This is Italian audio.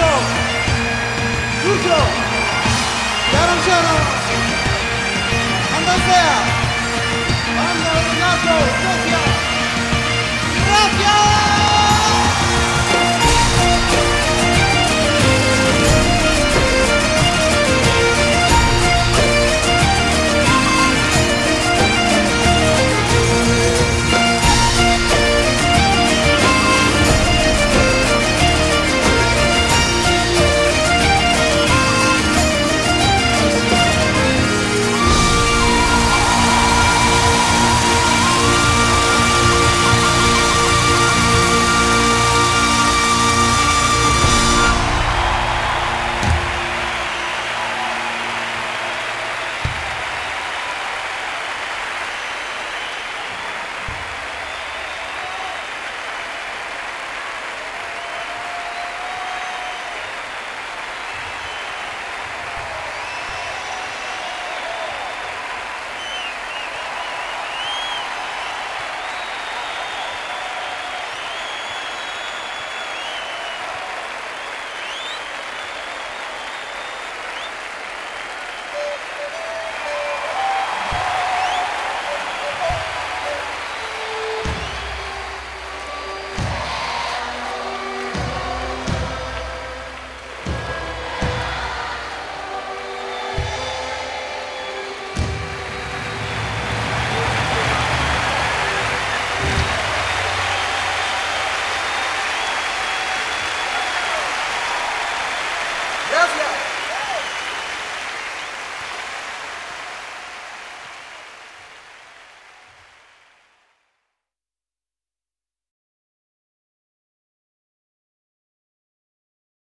Giorgio! Giorgio! Chiaro Andrea! Quando è tornato!